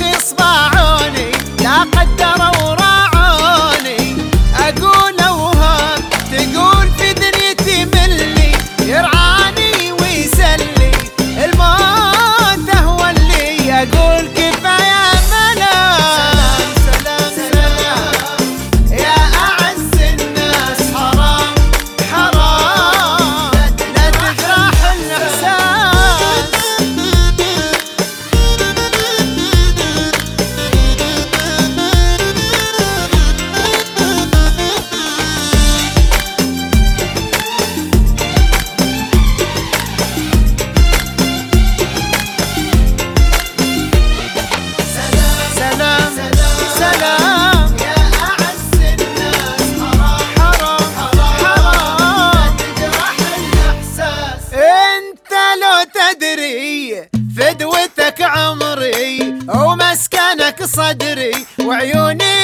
خصبة عوني لا قدر ورا تدري فدوتك عمري ومسكنك صدري وعيوني